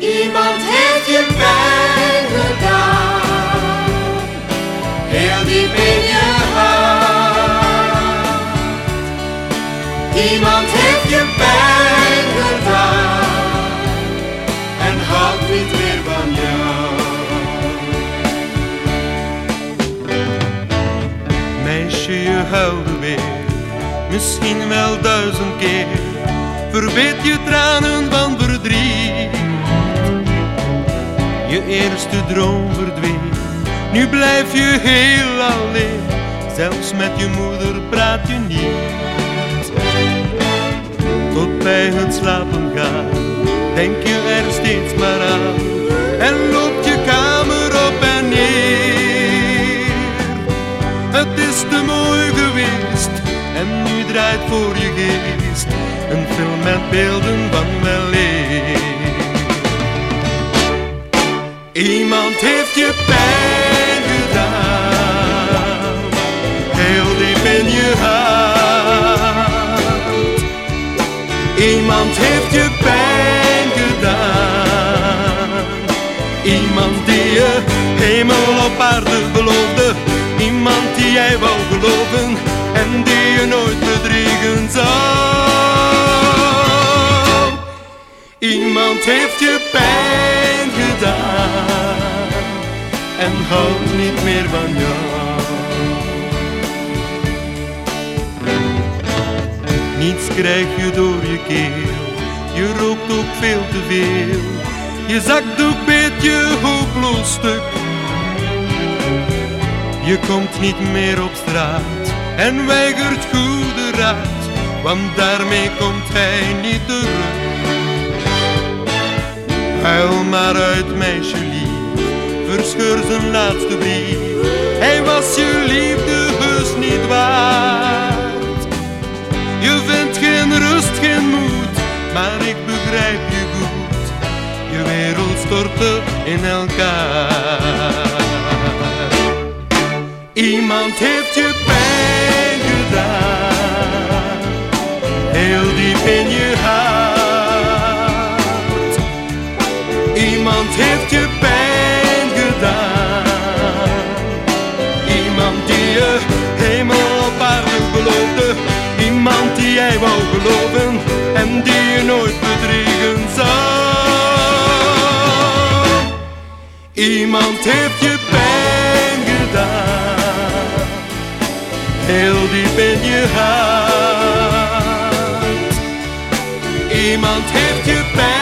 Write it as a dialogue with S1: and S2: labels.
S1: Iemand heeft je pijn gedaan, heel diep in je hart. Iemand heeft je pijn gedaan en houdt niet meer van jou.
S2: Meisje, je huilde weer, misschien wel duizend keer. Verbeet je tranen van verdriet. Eerste droom verdween, nu blijf je heel alleen. Zelfs met je moeder praat je niet. Tot bij het slapen gaan, denk je er steeds maar aan. En loopt je kamer op en neer. Het is te mooi geweest en nu draait voor je geest een film met beelden van weleer. Iemand heeft je pijn gedaan, heel diep in je hart. Iemand heeft je pijn gedaan, iemand die je hemel op aarde beloofde, iemand die jij wou geloven en die je nooit bedriegen zou. Iemand heeft je pijn en houdt niet meer van jou. Niets krijg je door je keel, je rookt ook veel te veel. Je zakdoek beet je hopeloos stuk. Je komt niet meer op straat en weigert goede raad, want daarmee komt hij niet terug. Huil maar uit, meisje lief, verscheur zijn laatste brief. Hij was je liefde heus niet waard. Je vindt geen rust, geen moed, maar ik begrijp je goed. Je wereld stortte in elkaar. Iemand heeft je pijn gedaan, heel diep in je hart. Iemand heeft je jij wou geloven en die je nooit bedriegen zou. Iemand heeft je pijn gedaan, heel diep in je hart. Iemand heeft je pijn